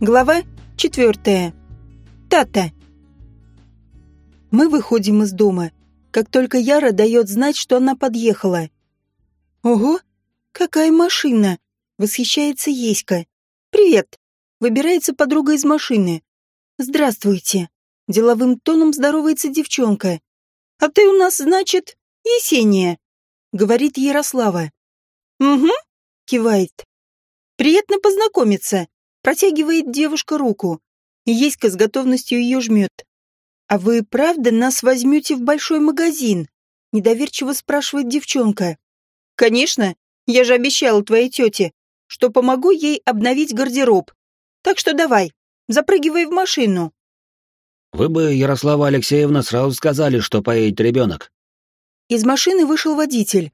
Глава четвертая. Тата. Мы выходим из дома, как только Яра дает знать, что она подъехала. «Ого, какая машина!» — восхищается Еська. «Привет!» — выбирается подруга из машины. «Здравствуйте!» — деловым тоном здоровается девчонка. «А ты у нас, значит, Есения?» — говорит Ярослава. «Угу», — кивает. «Приятно познакомиться», — протягивает девушка руку. Еська с готовностью ее жмет. «А вы правда нас возьмете в большой магазин?» — недоверчиво спрашивает девчонка. «Конечно, я же обещала твоей тете, что помогу ей обновить гардероб. Так что давай, запрыгивай в машину». «Вы бы, Ярослава Алексеевна, сразу сказали, что поедет ребенок». Из машины вышел водитель.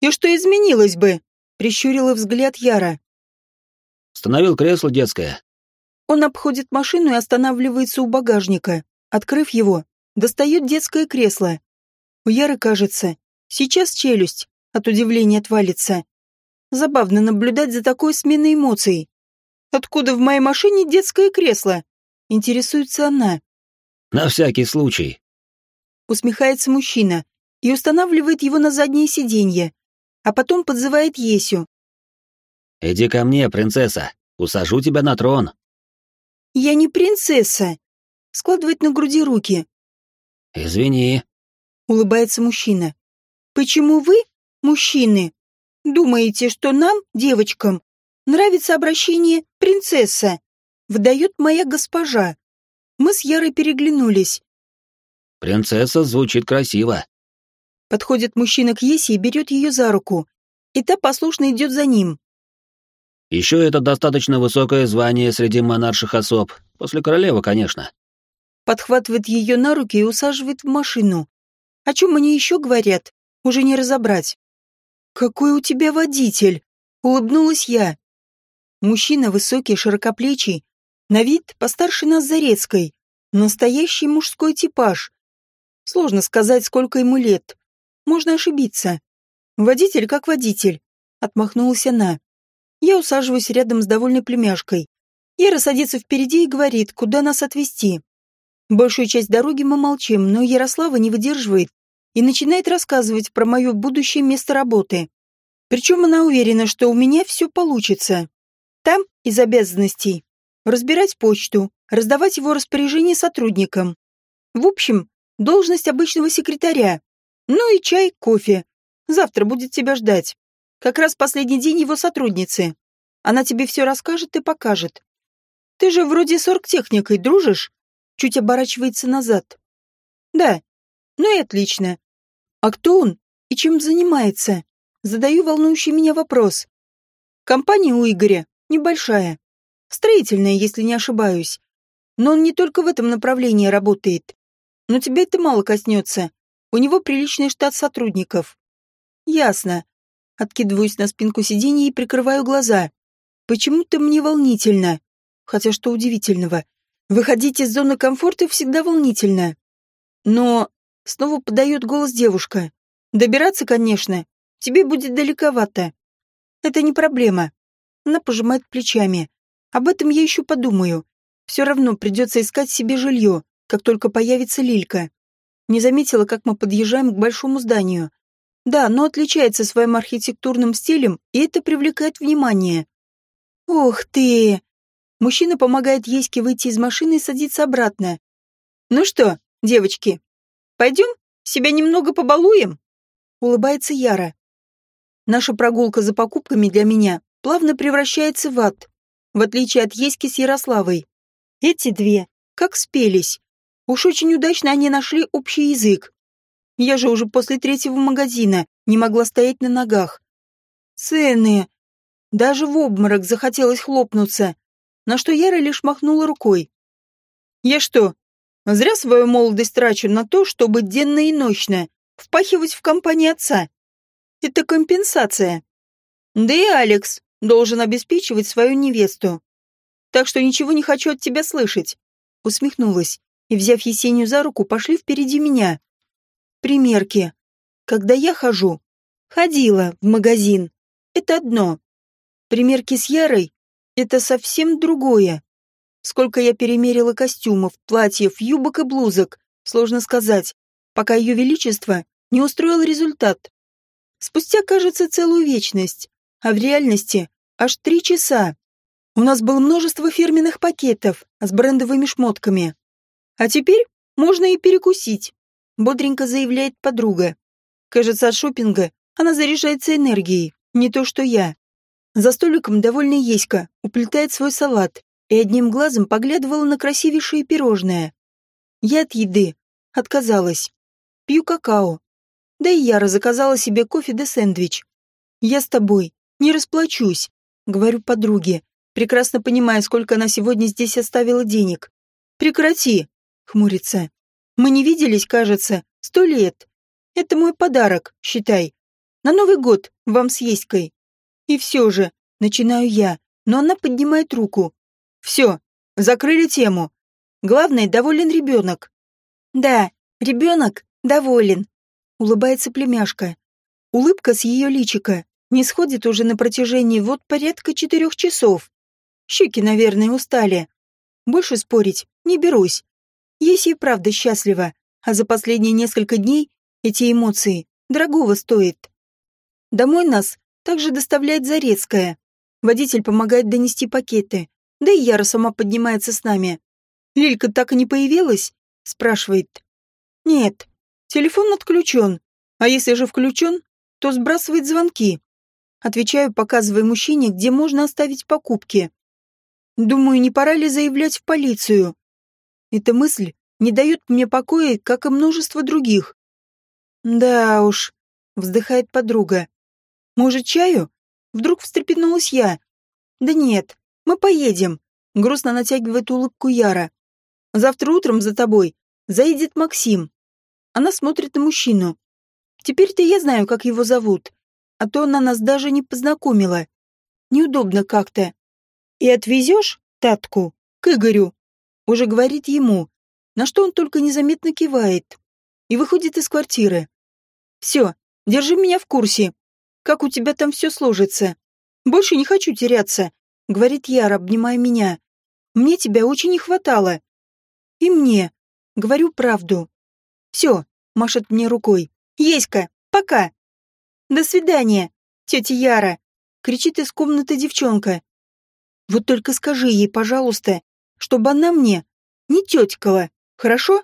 «И что изменилось бы?» — прищурила взгляд Яра. «Установил кресло детское». Он обходит машину и останавливается у багажника. Открыв его, достает детское кресло. У Яры кажется, сейчас челюсть от удивления отвалится. Забавно наблюдать за такой сменой эмоций. «Откуда в моей машине детское кресло?» Интересуется она. «На всякий случай». Усмехается мужчина и устанавливает его на заднее сиденье, а потом подзывает Есю. «Иди ко мне, принцесса, усажу тебя на трон». «Я не принцесса», — складывает на груди руки. «Извини», — улыбается мужчина. «Почему вы, мужчины, думаете, что нам, девочкам, нравится обращение «принцесса»?» Выдает моя госпожа. Мы с Ярой переглянулись. «Принцесса звучит красиво», Подходит мужчина к Есе и берет ее за руку. И та послушно идет за ним. Еще это достаточно высокое звание среди монарших особ. После королевы, конечно. Подхватывает ее на руки и усаживает в машину. О чем они еще говорят, уже не разобрать. «Какой у тебя водитель?» — улыбнулась я. Мужчина высокий, широкоплечий, на вид постарше нас Зарецкой. Настоящий мужской типаж. Сложно сказать, сколько ему лет. Можно ошибиться. Водитель как водитель. Отмахнулась она. Я усаживаюсь рядом с довольной племяшкой. Ера садится впереди и говорит, куда нас отвезти. Большую часть дороги мы молчим, но Ярослава не выдерживает и начинает рассказывать про мое будущее место работы. Причем она уверена, что у меня все получится. Там, из обязанностей, разбирать почту, раздавать его распоряжение сотрудникам. В общем, должность обычного секретаря, ну и чай, кофе. Завтра будет тебя ждать. Как раз последний день его сотрудницы. Она тебе все расскажет и покажет. Ты же вроде с оргтехникой дружишь? Чуть оборачивается назад. Да. Ну и отлично. А кто он и чем занимается? Задаю волнующий меня вопрос. Компания у Игоря небольшая. Строительная, если не ошибаюсь. Но он не только в этом направлении работает. Но тебя это мало коснется. У него приличный штат сотрудников. Ясно. Откидываюсь на спинку сиденья и прикрываю глаза. Почему-то мне волнительно. Хотя что удивительного. Выходить из зоны комфорта всегда волнительно. Но снова подает голос девушка. Добираться, конечно, тебе будет далековато. Это не проблема. Она пожимает плечами. Об этом я еще подумаю. Все равно придется искать себе жилье, как только появится Лилька. Не заметила, как мы подъезжаем к большому зданию. Да, но отличается своим архитектурным стилем, и это привлекает внимание. Ух ты! Мужчина помогает Еське выйти из машины и садиться обратно. Ну что, девочки, пойдем себя немного побалуем? Улыбается Яра. Наша прогулка за покупками для меня плавно превращается в ад, в отличие от Еськи с Ярославой. Эти две как спелись. Уж очень удачно они нашли общий язык. Я же уже после третьего магазина не могла стоять на ногах. Цены. Даже в обморок захотелось хлопнуться, на что Яра лишь махнула рукой. Я что, зря свою молодость трачу на то, чтобы денно и ночно впахивать в компании отца? Это компенсация. Да и Алекс должен обеспечивать свою невесту. Так что ничего не хочу от тебя слышать. Усмехнулась и, взяв Есению за руку, пошли впереди меня. Примерки. Когда я хожу, ходила в магазин. Это одно. Примерки с Ярой — это совсем другое. Сколько я перемерила костюмов, платьев, юбок и блузок, сложно сказать, пока ее величество не устроил результат. Спустя, кажется, целую вечность, а в реальности аж три часа. У нас было множество фирменных пакетов с брендовыми шмотками. А теперь можно и перекусить, бодренько заявляет подруга. Кажется, от шопинга она заряжается энергией, не то что я. За столиком довольно Еська уплетает свой салат и одним глазом поглядывала на красивейшее пирожное. Я от еды отказалась. Пью какао. Да и Яра заказала себе кофе да сэндвич. Я с тобой не расплачусь, говорю подруге, прекрасно понимая, сколько она сегодня здесь оставила денег. Прекрати, хмурится. Мы не виделись, кажется, сто лет. Это мой подарок, считай. На Новый год вам с Еськой. И все же, начинаю я, но она поднимает руку. Все, закрыли тему. Главное, доволен ребенок. Да, ребенок доволен. Улыбается племяшка. Улыбка с ее личика не сходит уже на протяжении вот порядка четырех часов. Щеки, наверное, устали. Больше спорить не берусь. Еси и правда счастлива, а за последние несколько дней эти эмоции дорогого стоят. Домой нас также доставляет Зарецкая. Водитель помогает донести пакеты, да и Яра сама поднимается с нами. «Лилька так и не появилась?» – спрашивает. «Нет, телефон отключен, а если же включен, то сбрасывает звонки». Отвечаю, показывая мужчине, где можно оставить покупки. Думаю, не пора ли заявлять в полицию? Эта мысль не дает мне покоя, как и множество других. Да уж, вздыхает подруга. Может, чаю? Вдруг встрепенулась я. Да нет, мы поедем. Грустно натягивает улыбку Яра. Завтра утром за тобой заедет Максим. Она смотрит на мужчину. Теперь-то я знаю, как его зовут. А то она нас даже не познакомила. Неудобно как-то. И отвезешь Татку к Игорю? Уже говорит ему, на что он только незаметно кивает. И выходит из квартиры. Все, держи меня в курсе. Как у тебя там все сложится. Больше не хочу теряться, говорит Яра, обнимая меня. Мне тебя очень не хватало. И мне. Говорю правду. Все, машет мне рукой. Еська, пока. До свидания, тетя Яра, кричит из комнаты девчонка. Вот только скажи ей, пожалуйста, чтобы она мне не тетькала, хорошо?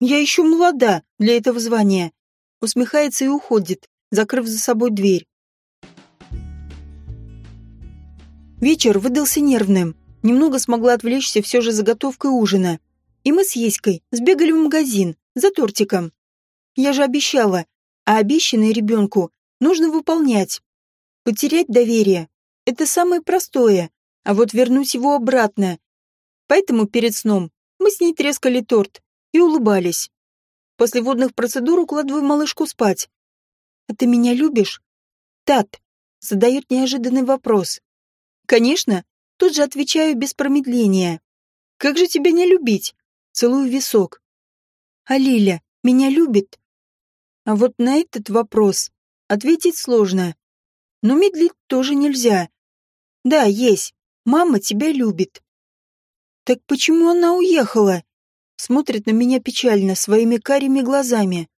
Я еще молода для этого звания усмехается и уходит, закрыв за собой дверь. Вечер выдался нервным. Немного смогла отвлечься все же заготовкой ужина. И мы с Еськой сбегали в магазин за тортиком. Я же обещала, а обещанное ребенку нужно выполнять. Потерять доверие – это самое простое, а вот вернуть его обратно. Поэтому перед сном мы с ней трескали торт и улыбались. После водных процедур укладываю малышку спать. «А ты меня любишь?» «Тат», — задает неожиданный вопрос. «Конечно», — тут же отвечаю без промедления. «Как же тебя не любить?» Целую висок. «А Лиля меня любит?» А вот на этот вопрос ответить сложно. Но медлить тоже нельзя. Да, есть. Мама тебя любит. Так почему она уехала? смотрит на меня печально своими карими глазами.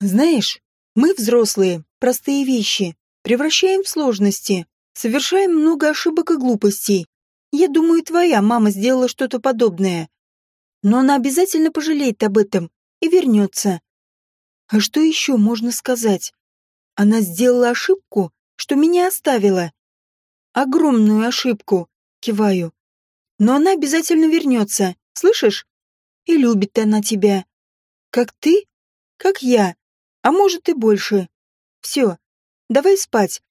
Знаешь, мы, взрослые, простые вещи, превращаем в сложности, совершаем много ошибок и глупостей. Я думаю, твоя мама сделала что-то подобное. Но она обязательно пожалеет об этом и вернется. А что еще можно сказать? Она сделала ошибку, что меня оставила. Огромную ошибку, киваю. Но она обязательно вернется, слышишь? И любит она тебя. Как ты, как я, а может и больше. Все, давай спать.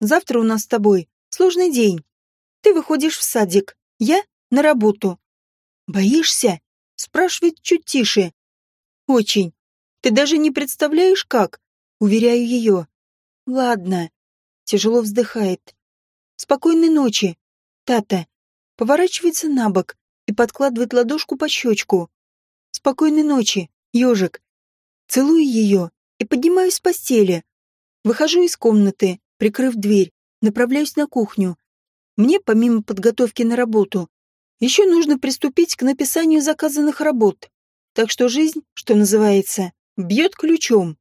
Завтра у нас с тобой сложный день. Ты выходишь в садик, я на работу. Боишься? Спрашивает чуть тише. Очень. Ты даже не представляешь, как. Уверяю ее. Ладно. Тяжело вздыхает. Спокойной ночи. Тата. Поворачивается на бок и подкладывает ладошку под щечку. Спокойной ночи, ежик. Целую ее и поднимаюсь с постели. Выхожу из комнаты, прикрыв дверь, направляюсь на кухню. Мне, помимо подготовки на работу, Еще нужно приступить к написанию заказанных работ. Так что жизнь, что называется, бьет ключом.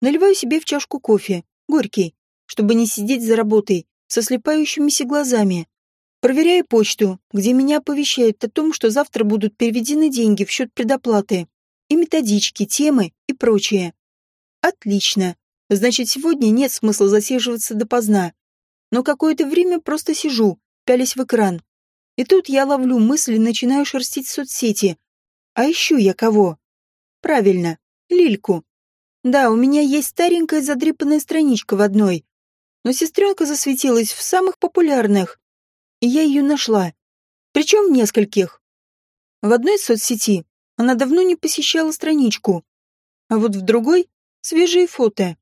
Наливаю себе в чашку кофе, горький, чтобы не сидеть за работой со слепающимися глазами. Проверяю почту, где меня оповещают о том, что завтра будут переведены деньги в счет предоплаты. И методички, темы и прочее. Отлично. Значит, сегодня нет смысла засиживаться допоздна. Но какое-то время просто сижу, пялись в экран. И тут я ловлю мысли начинаю шерстить соцсети. А ищу я кого? Правильно, Лильку. Да, у меня есть старенькая задрипанная страничка в одной. Но сестренка засветилась в самых популярных я ее нашла. Причем в нескольких. В одной соцсети она давно не посещала страничку, а вот в другой — свежие фото.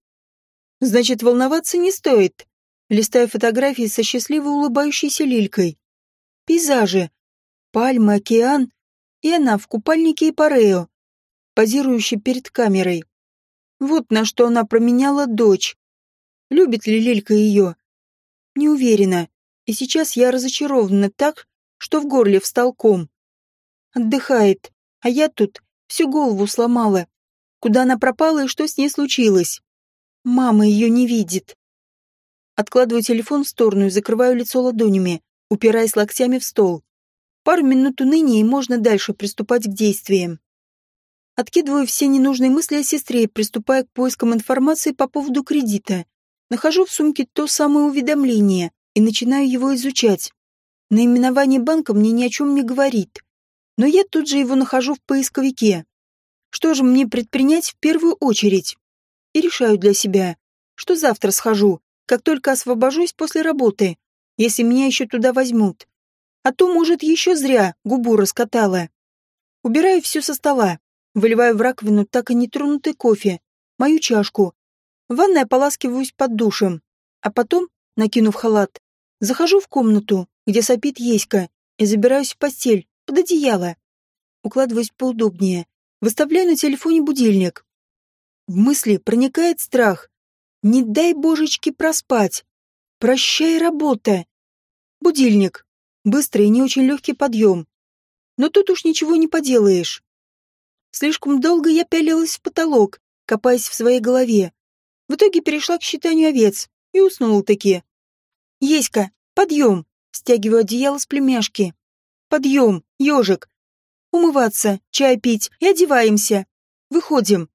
Значит, волноваться не стоит. Листая фотографии со счастливо улыбающейся лилькой. Пейзажи. Пальмы, океан. И она в купальнике и парео, позирующей перед камерой. Вот на что она променяла дочь. Любит ли Лилька ее? Не уверена. И сейчас я разочарована так, что в горле встал ком. Отдыхает, а я тут всю голову сломала. Куда она пропала и что с ней случилось? Мама ее не видит. Откладываю телефон в сторону и закрываю лицо ладонями, упираясь локтями в стол. Пару минут уныния и можно дальше приступать к действиям. Откидываю все ненужные мысли о сестре и приступаю к поискам информации по поводу кредита. Нахожу в сумке то самое уведомление, и начинаю его изучать. Наименование банка мне ни о чем не говорит, но я тут же его нахожу в поисковике. Что же мне предпринять в первую очередь? И решаю для себя, что завтра схожу, как только освобожусь после работы, если меня еще туда возьмут. А то, может, еще зря губу раскатала. Убираю все со стола, выливаю в раковину так и нетронутый кофе, мою чашку. В ванной ополаскиваюсь под душем, а потом, накинув халат, Захожу в комнату, где сопит Еська, и забираюсь в постель, под одеяло. Укладываюсь поудобнее, выставляю на телефоне будильник. В мысли проникает страх. Не дай божечки проспать. Прощай, работа. Будильник. Быстрый и не очень легкий подъем. Но тут уж ничего не поделаешь. Слишком долго я пялилась в потолок, копаясь в своей голове. В итоге перешла к считанию овец и уснула-таки. «Еська, подъем!» Стягиваю одеяло с племяшки. «Подъем, ежик! Умываться, чай пить и одеваемся. Выходим.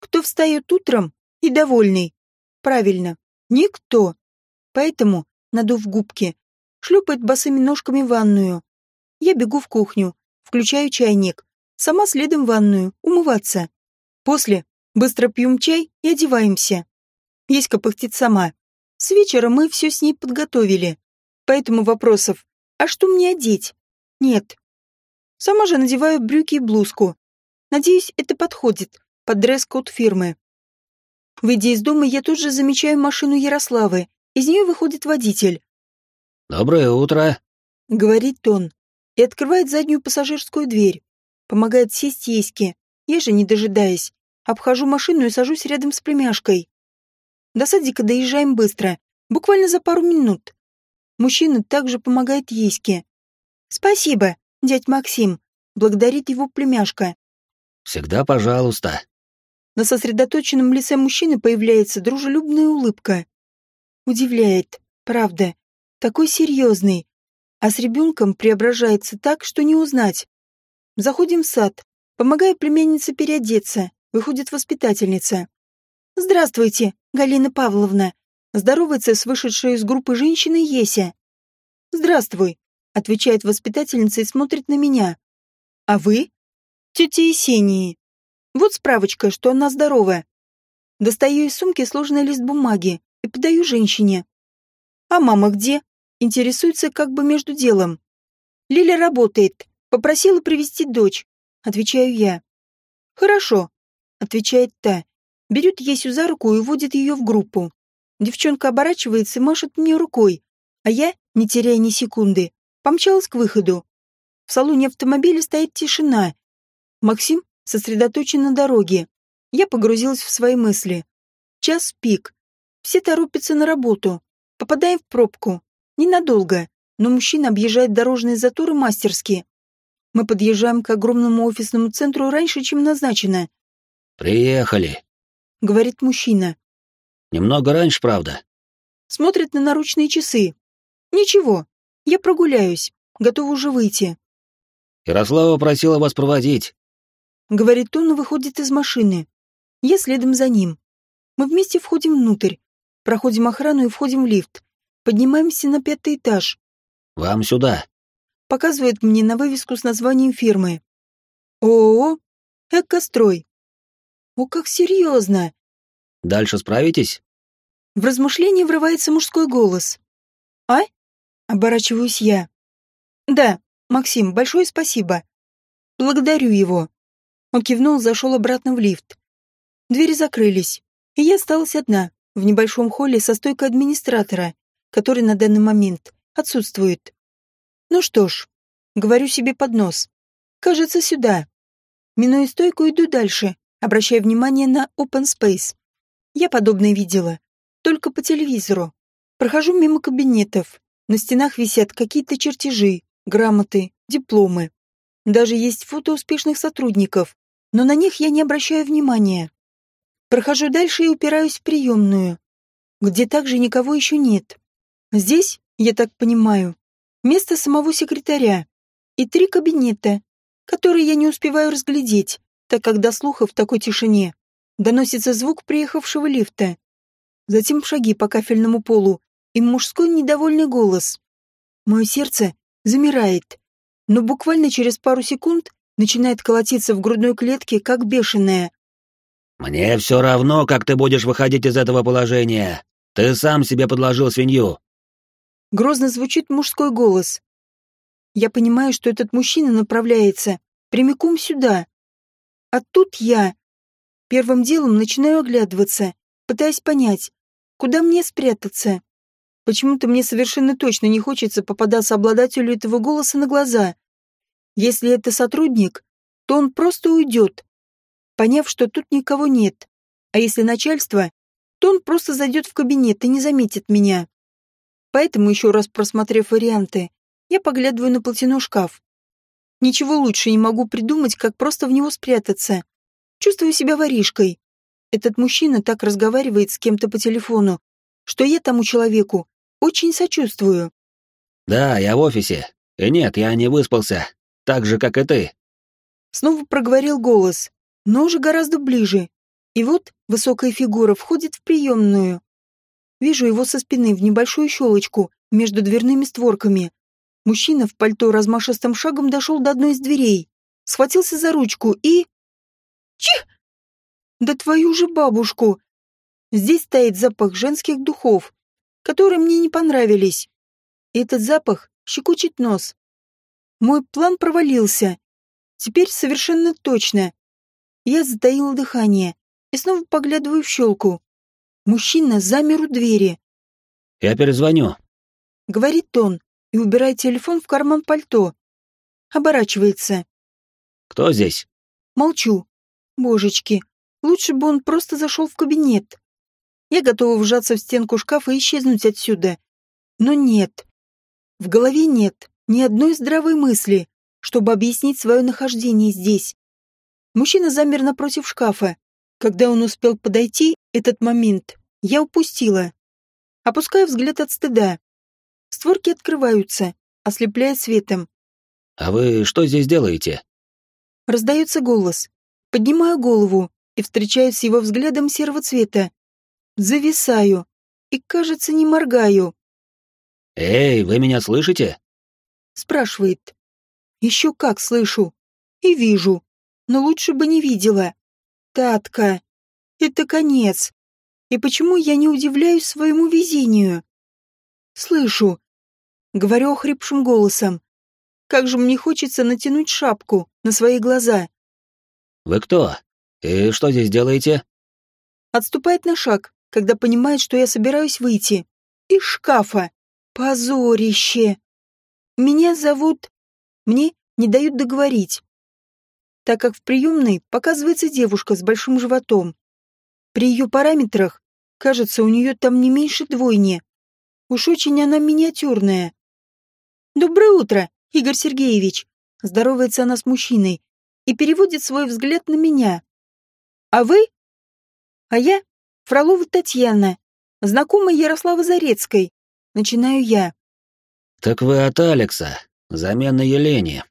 Кто встает утром и довольный? Правильно, никто. Поэтому, надув губки, шлепает босыми ножками в ванную. Я бегу в кухню, включаю чайник. Сама следом в ванную, умываться. После быстро пьем чай и одеваемся. Еська пыхтит сама. С вечера мы все с ней подготовили. Поэтому вопросов «А что мне одеть?» нет. Сама же надеваю брюки и блузку. Надеюсь, это подходит под дресс-код фирмы. Выйдя из дома, я тут же замечаю машину Ярославы. Из нее выходит водитель. «Доброе утро», — говорит он, и открывает заднюю пассажирскую дверь. Помогает сесть Еське. Я же, не дожидаясь, обхожу машину и сажусь рядом с племяшкой. До садика доезжаем быстро, буквально за пару минут. Мужчина также помогает Еське. «Спасибо, дядь Максим», — благодарит его племяшка. «Всегда пожалуйста». На сосредоточенном лице мужчины появляется дружелюбная улыбка. Удивляет, правда, такой серьезный. А с ребенком преображается так, что не узнать. Заходим в сад. Помогаю племяннице переодеться. Выходит воспитательница. «Здравствуйте, Галина Павловна!» Здоровается с вышедшей из группы женщины Еся. «Здравствуй!» — отвечает воспитательница и смотрит на меня. «А вы?» «Тетя Есении. Вот справочка, что она здорова. Достаю из сумки сложный лист бумаги и подаю женщине. «А мама где?» Интересуется как бы между делом. «Лиля работает. Попросила привести дочь», — отвечаю я. «Хорошо», — отвечает та берет Есю за руку и вводит ее в группу. Девчонка оборачивается и машет мне рукой, а я, не теряя ни секунды, помчалась к выходу. В салоне автомобиля стоит тишина. Максим сосредоточен на дороге. Я погрузилась в свои мысли. Час пик. Все торопятся на работу. Попадаем в пробку. Ненадолго. но мужчина объезжает дорожные заторы мастерски. Мы подъезжаем к огромному офисному центру раньше, чем назначено. «Приехали», — говорит мужчина. «Немного раньше, правда?» Смотрит на наручные часы. «Ничего, я прогуляюсь, готова уже выйти». «Ярослава просила вас проводить», — говорит он и выходит из машины. Я следом за ним. Мы вместе входим внутрь, проходим охрану и входим в лифт. Поднимаемся на пятый этаж. «Вам сюда», — показывает мне на вывеску с названием фирмы. ООО «Экострой». О, как серьезно! «Дальше справитесь?» В размышление врывается мужской голос. «А?» — оборачиваюсь я. «Да, Максим, большое спасибо. Благодарю его». Он кивнул, зашел обратно в лифт. Двери закрылись, и я осталась одна, в небольшом холле со стойкой администратора, который на данный момент отсутствует. Ну что ж, говорю себе под нос. Кажется, сюда. Минуя стойку, иду дальше, обращая внимание на open space. Я подобное видела, только по телевизору. Прохожу мимо кабинетов. На стенах висят какие-то чертежи, грамоты, дипломы. Даже есть фото успешных сотрудников, но на них я не обращаю внимания. Прохожу дальше и упираюсь в приемную, где также никого еще нет. Здесь, я так понимаю, место самого секретаря и три кабинета, которые я не успеваю разглядеть, так как до слуха в такой тишине доносится звук приехавшего лифта. Затем шаги по кафельному полу и мужской недовольный голос. Мое сердце замирает, но буквально через пару секунд начинает колотиться в грудной клетке, как бешеное. «Мне все равно, как ты будешь выходить из этого положения. Ты сам себе подложил свинью». Грозно звучит мужской голос. Я понимаю, что этот мужчина направляется прямиком сюда. А тут я. Первым делом начинаю оглядываться, пытаясь понять, куда мне спрятаться. Почему-то мне совершенно точно не хочется попадаться обладателю этого голоса на глаза. Если это сотрудник, то он просто уйдет, поняв, что тут никого нет. А если начальство, то он просто зайдет в кабинет и не заметит меня. Поэтому, еще раз просмотрев варианты, я поглядываю на платяной шкаф. Ничего лучше не могу придумать, как просто в него спрятаться. Чувствую себя воришкой. Этот мужчина так разговаривает с кем-то по телефону, что я тому человеку очень сочувствую. «Да, я в офисе. И нет, я не выспался. Так же, как и ты». Снова проговорил голос, но уже гораздо ближе. И вот высокая фигура входит в приемную. Вижу его со спины в небольшую щелочку между дверными створками. Мужчина в пальто размашистым шагом дошел до одной из дверей, схватился за ручку и... Чих! Да твою же бабушку! Здесь стоит запах женских духов, которые мне не понравились. И этот запах щекочет нос. Мой план провалился. Теперь совершенно точно. Я затаила дыхание и снова поглядываю в щелку. Мужчина замер у двери. «Я перезвоню», — говорит он и убирает телефон в карман пальто. Оборачивается. «Кто здесь?» Молчу. Божечки, лучше бы он просто зашел в кабинет. Я готова вжаться в стенку шкафа и исчезнуть отсюда. Но нет. В голове нет ни одной здравой мысли, чтобы объяснить свое нахождение здесь. Мужчина замер напротив шкафа. Когда он успел подойти, этот момент я упустила. Опускаю взгляд от стыда. Створки открываются, ослепляя светом. «А вы что здесь делаете?» Раздается голос. Поднимаю голову и встречаюсь с его взглядом серого цвета. Зависаю и, кажется, не моргаю. «Эй, вы меня слышите?» Спрашивает. Еще как слышу. И вижу но лучше бы не видела. Татка, это конец. И почему я не удивляюсь своему везению? Слышу. Говорю охрипшим голосом. Как же мне хочется натянуть шапку на свои глаза. Вы кто? И что здесь делаете? Отступает на шаг, когда понимает, что я собираюсь выйти. Из шкафа. Позорище. Меня зовут... Мне не дают договорить так как в приемной показывается девушка с большим животом. При ее параметрах, кажется, у нее там не меньше двойни. Уж очень она миниатюрная. «Доброе утро, Игорь Сергеевич!» Здоровается она с мужчиной и переводит свой взгляд на меня. «А вы?» «А я Фролова Татьяна, знакомая Ярослава Зарецкой. Начинаю я. «Так вы от Алекса, замена Елене».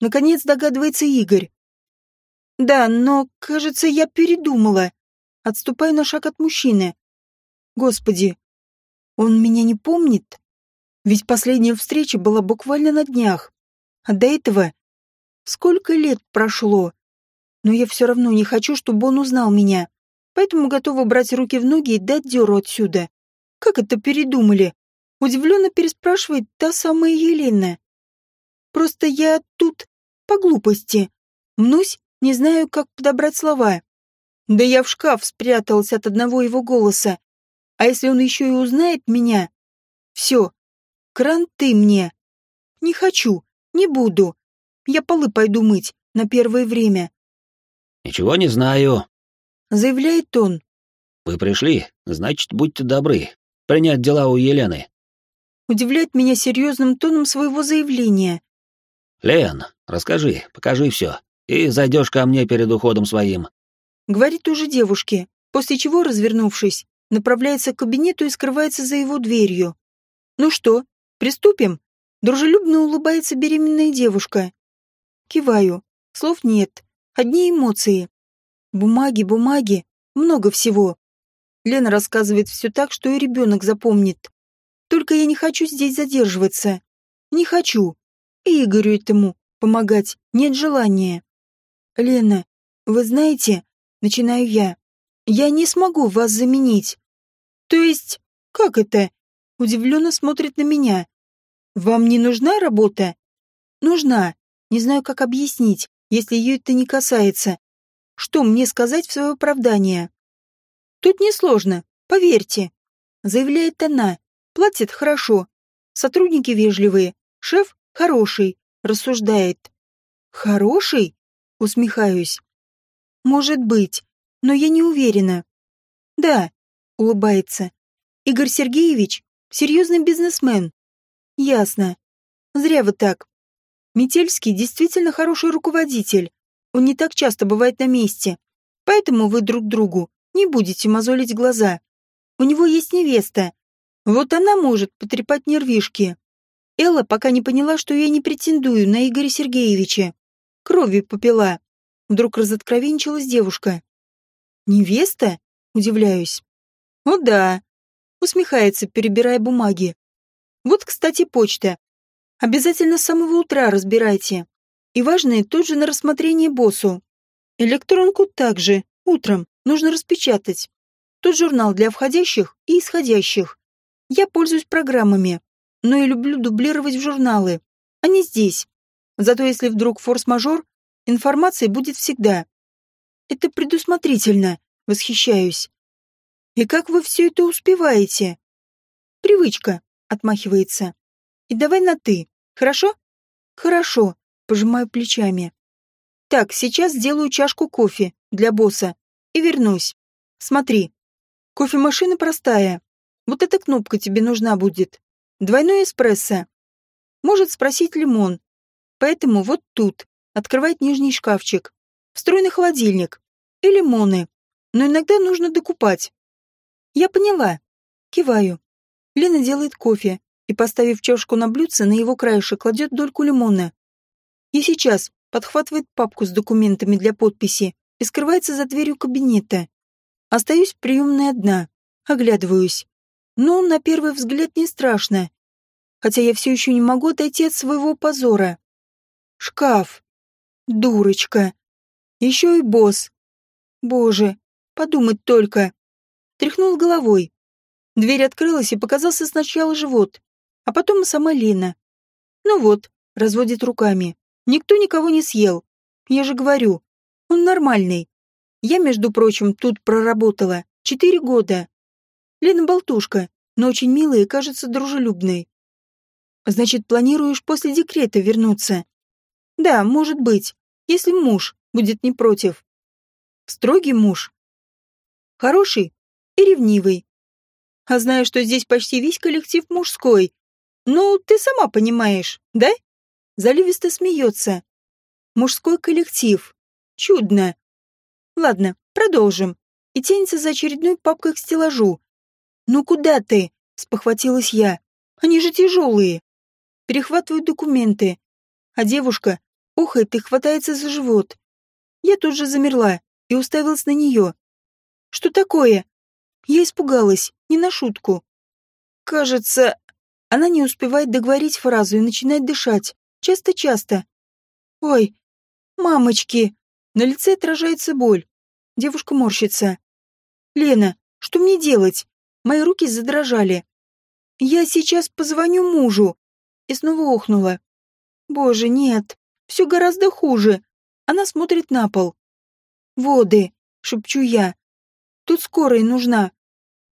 Наконец догадывается Игорь. «Да, но, кажется, я передумала. Отступаю на шаг от мужчины. Господи, он меня не помнит? Ведь последняя встреча была буквально на днях. А до этого сколько лет прошло? Но я все равно не хочу, чтобы он узнал меня поэтому готова брать руки в ноги и дать дёру отсюда. Как это передумали? Удивленно переспрашивает та самая Елена. Просто я тут по глупости. Мнусь, не знаю, как подобрать слова. Да я в шкаф спрятался от одного его голоса. А если он еще и узнает меня? Все, кранты мне. Не хочу, не буду. Я полы пойду мыть на первое время. Ничего не знаю, заявляет он. «Вы пришли, значит, будьте добры, принять дела у Елены». Удивляет меня серьезным тоном своего заявления. «Лен, расскажи, покажи все, и зайдешь ко мне перед уходом своим». Говорит уже девушке, после чего, развернувшись, направляется к кабинету и скрывается за его дверью. «Ну что, приступим?» Дружелюбно улыбается беременная девушка. Киваю. Слов нет. Одни эмоции. Бумаги, бумаги, много всего. Лена рассказывает все так, что и ребенок запомнит. Только я не хочу здесь задерживаться. Не хочу. И Игорю этому помогать нет желания. Лена, вы знаете, начинаю я, я не смогу вас заменить. То есть, как это? Удивленно смотрит на меня. Вам не нужна работа? Нужна. Не знаю, как объяснить, если ее это не касается. Что мне сказать в свое оправдание? Тут несложно, поверьте. Заявляет она. Платит хорошо. Сотрудники вежливые. Шеф хороший. Рассуждает. Хороший? Усмехаюсь. Может быть, но я не уверена. Да, улыбается. Игорь Сергеевич — серьезный бизнесмен. Ясно. Зря вы так. Метельский действительно хороший руководитель. Он не так часто бывает на месте. Поэтому вы друг другу не будете мозолить глаза. У него есть невеста. Вот она может потрепать нервишки. Элла пока не поняла, что я не претендую на Игоря Сергеевича. Крови попила. Вдруг разоткровенчилась девушка. «Невеста?» — удивляюсь. «О да», — усмехается, перебирая бумаги. «Вот, кстати, почта. Обязательно с самого утра разбирайте и важные тут же на рассмотрение боссу. Электронку также, утром, нужно распечатать. Тут журнал для входящих и исходящих. Я пользуюсь программами, но и люблю дублировать в журналы. Они здесь. Зато если вдруг форс-мажор, информация будет всегда. Это предусмотрительно, восхищаюсь. И как вы все это успеваете? Привычка, отмахивается. И давай на «ты», хорошо? Хорошо, Пожимаю плечами. Так, сейчас сделаю чашку кофе для босса и вернусь. Смотри. Кофемашина простая. Вот эта кнопка тебе нужна будет. Двойной эспрессо. Может спросить лимон. Поэтому вот тут. Открывать нижний шкафчик. Встроенный холодильник. И лимоны. Но иногда нужно докупать. Я поняла. Киваю. Лена делает кофе и, поставив чашку на блюдце, на его краешек кладет дольку лимона. И сейчас подхватывает папку с документами для подписи и скрывается за дверью кабинета. Остаюсь в приемной одна, оглядываюсь. Но на первый взгляд не страшно, хотя я все еще не могу отойти от своего позора. Шкаф. Дурочка. Еще и босс. Боже, подумать только. Тряхнул головой. Дверь открылась и показался сначала живот, а потом и сама Лена. Ну вот, разводит руками. Никто никого не съел. Я же говорю, он нормальный. Я, между прочим, тут проработала четыре года. Лена болтушка, но очень милая и кажется дружелюбной. Значит, планируешь после декрета вернуться? Да, может быть, если муж будет не против. Строгий муж. Хороший и ревнивый. А знаю, что здесь почти весь коллектив мужской. Ну, ты сама понимаешь, да? Заливисто смеется. Мужской коллектив. Чудно. Ладно, продолжим. И тянется за очередной папкой к стеллажу. Ну куда ты? Спохватилась я. Они же тяжелые. Перехватываю документы. А девушка ухает и хватается за живот. Я тут же замерла и уставилась на нее. Что такое? Я испугалась, не на шутку. Кажется, она не успевает договорить фразу и начинает дышать. Часто-часто. Ой, мамочки. На лице отражается боль. Девушка морщится. Лена, что мне делать? Мои руки задрожали. Я сейчас позвоню мужу. И снова охнула. Боже, нет. Все гораздо хуже. Она смотрит на пол. Воды, шепчу я. Тут скорая нужна.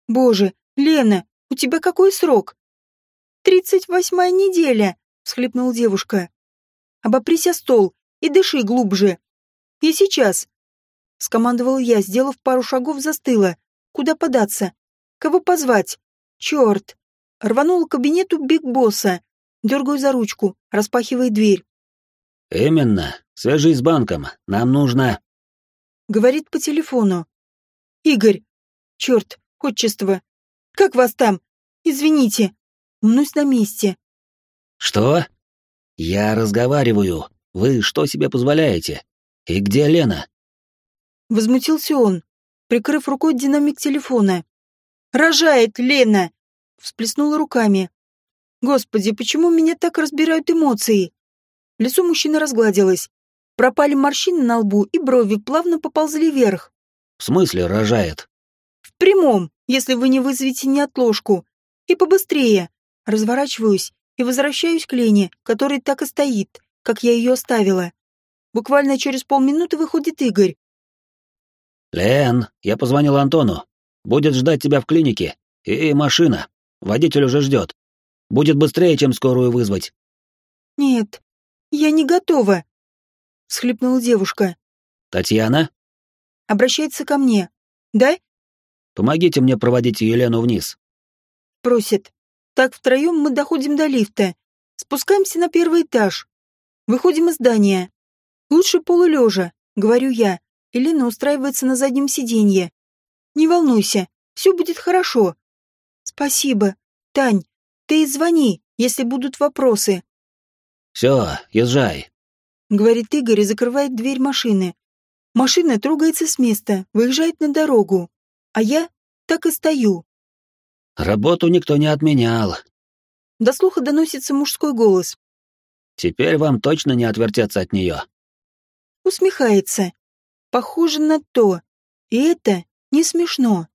Боже, Лена, у тебя какой срок? Тридцать восьмая неделя, всхлипнула девушка. Обопрись о стол и дыши глубже. И сейчас. Скомандовал я, сделав пару шагов, застыла. Куда податься? Кого позвать? Черт! Рванула к кабинету Биг Босса. Дергаю за ручку, распахивая дверь. «Именно. Свяжись с банком. Нам нужно...» Говорит по телефону. «Игорь! Черт, отчество! Как вас там? Извините. Мнусь на месте. Что? Я разговариваю. Вы что себе позволяете? И где Лена? Возмутился он, прикрыв рукой динамик телефона. Рожает Лена! Всплеснула руками. Господи, почему меня так разбирают эмоции? Лицо мужчины разгладилось. Пропали морщины на лбу, и брови плавно поползли вверх. В смысле рожает? В прямом, если вы не вызовете неотложку. И побыстрее. Разворачиваюсь и возвращаюсь к Лене, которая так и стоит, как я ее оставила. Буквально через полминуты выходит Игорь. «Лен, я позвонил Антону. Будет ждать тебя в клинике. И машина. Водитель уже ждет. Будет быстрее, чем скорую вызвать». «Нет, я не готова», — схлипнула девушка. «Татьяна?» Обращается ко мне. «Да?» «Помогите мне проводить Елену вниз». Просит. Так втроем мы доходим до лифта. Спускаемся на первый этаж. Выходим из здания. Лучше полулежа, говорю я. Елена устраивается на заднем сиденье. Не волнуйся, все будет хорошо. Спасибо. Тань, ты и звони, если будут вопросы. Все, езжай. Говорит Игорь и закрывает дверь машины. Машина трогается с места, выезжает на дорогу. А я так и стою. Работу никто не отменял. До слуха доносится мужской голос. Теперь вам точно не отвертеться от нее. Усмехается. Похоже на то. И это не смешно.